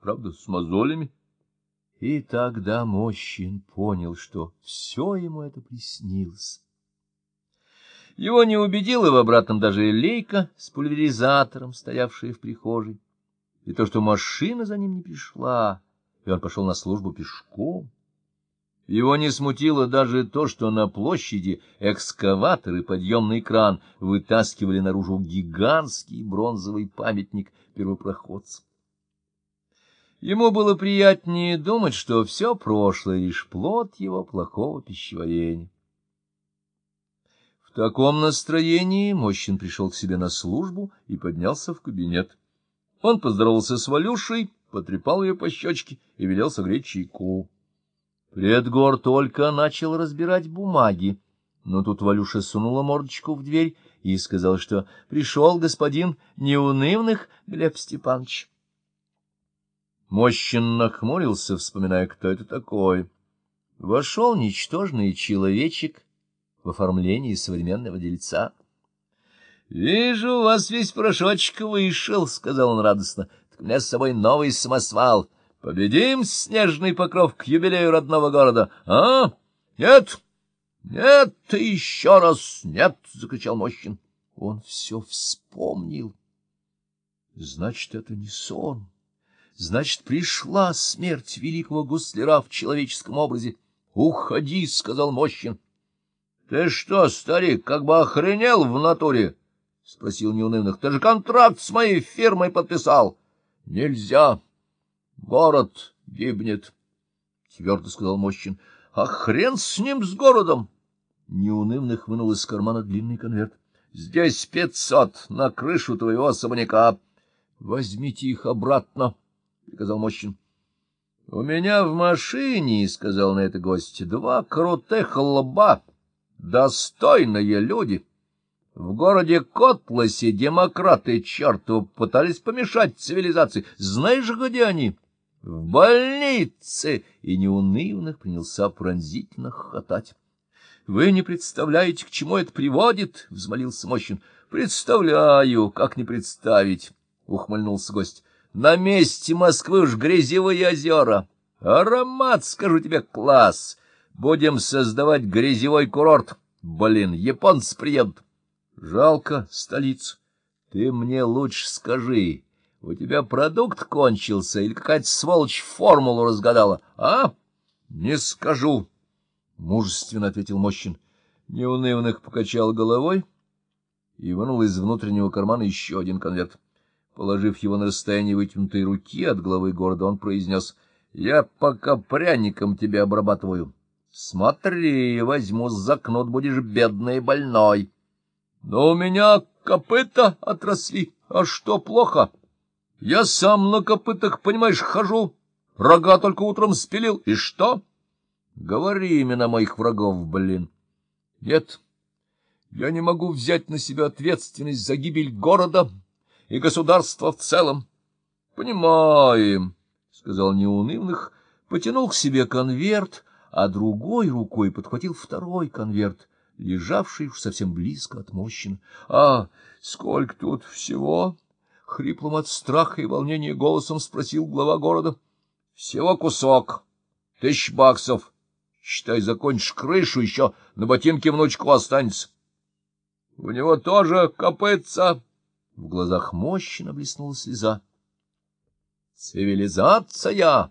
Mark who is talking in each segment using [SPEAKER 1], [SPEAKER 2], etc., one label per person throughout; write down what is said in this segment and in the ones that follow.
[SPEAKER 1] правда, с мозолями. И тогда Мощин понял, что все ему это приснилось. Его не убедила в обратном даже лейка с пульверизатором, стоявшая в прихожей, и то, что машина за ним не пришла, и он пошел на службу пешком. Его не смутило даже то, что на площади экскаватор и подъемный кран вытаскивали наружу гигантский бронзовый памятник первопроходцам. Ему было приятнее думать, что все прошлое — лишь плод его плохого пищеварения. В таком настроении Мощин пришел к себе на службу и поднялся в кабинет. Он поздоровался с Валюшей, потрепал ее по щечке и велел согреть чайку. Предгор только начал разбирать бумаги, но тут Валюша сунула мордочку в дверь и сказал, что пришел господин неунывных Глеб Степанович. Мощин нахмурился, вспоминая, кто это такой. Вошел ничтожный человечек в оформлении современного дельца. — Вижу, у вас весь порошочек вышел, — сказал он радостно. — Так у меня с собой новый самосвал. Победим снежный покров к юбилею родного города. — А? Нет? Нет, еще раз нет! — закричал Мощин. Он все вспомнил. Значит, это не сон. Значит, пришла смерть великого гусляра в человеческом образе. — Уходи, — сказал Мощин. — Ты что, старик, как бы охренел в натуре? — спросил неунывных. — Ты же контракт с моей фирмой подписал. — Нельзя. Город гибнет, — твердо сказал Мощин. — А хрен с ним, с городом! Неунывных вынул из кармана длинный конверт. — Здесь пятьсот на крышу твоего особняка. Возьмите их обратно. —— приказал Мощин. — У меня в машине, — сказал на это гость, — два крутых лба, достойные люди. В городе Котласе демократы черту пытались помешать цивилизации. Знаешь, где они? В больнице! И неунывных принялся пронзительно хохотать. — Вы не представляете, к чему это приводит? — взмолился Мощин. — Представляю, как не представить, — ухмыльнулся гость. На месте Москвы уж грязевые озера. Аромат, скажу тебе, класс. Будем создавать грязевой курорт. Блин, японцы приедут. Жалко столицу. Ты мне лучше скажи, у тебя продукт кончился или какая-то сволочь формулу разгадала, а? Не скажу, — мужественно ответил Мощин. Неунывных покачал головой и вынул из внутреннего кармана еще один конверт. Положив его на расстояние вытянутой руки от главы города, он произнес, — Я пока пряником тебя обрабатываю. Смотри, возьму за кнут, будешь бедный и больной. Но у меня копыта отросли, а что плохо? Я сам на копытах, понимаешь, хожу, рога только утром спилил, и что? Говори имена моих врагов, блин. Нет, я не могу взять на себя ответственность за гибель города, — и государство в целом. — Понимаем, — сказал неунывных, потянул к себе конверт, а другой рукой подхватил второй конверт, лежавший уж совсем близко от мощины. — А сколько тут всего? — хриплым от страха и волнения голосом спросил глава города. — Всего кусок. Тысяч баксов. Считай, закончишь крышу, еще на ботинке внучку останется. — У него тоже копытца. В глазах мощно блеснула слеза. «Цивилизация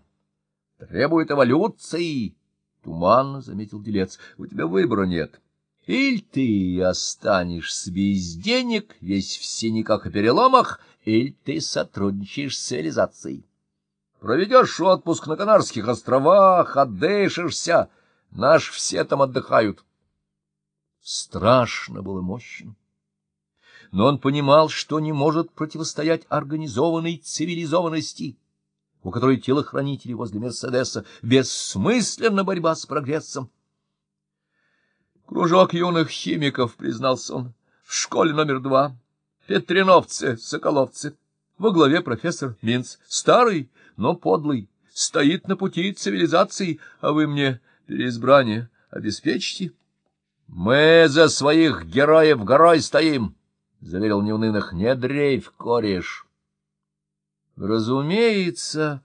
[SPEAKER 1] требует эволюции!» — туманно заметил делец. «У тебя выбора нет. Или ты останешься без денег, весь в синяках и переломах, или ты сотрудничаешь с цивилизацией. Проведешь отпуск на Канарских островах, отдышишься, наш все там отдыхают». Страшно было мощно но он понимал, что не может противостоять организованной цивилизованности, у которой телохранители возле Мерседеса бессмысленна борьба с прогрессом. Кружок юных химиков, признался он, в школе номер два, Петриновцы, Соколовцы, во главе профессор Минц, старый, но подлый, стоит на пути цивилизации, а вы мне переизбрание обеспечите. Мы за своих героев горой стоим, — заверил неунывных, — не дрейф, кореш. Разумеется,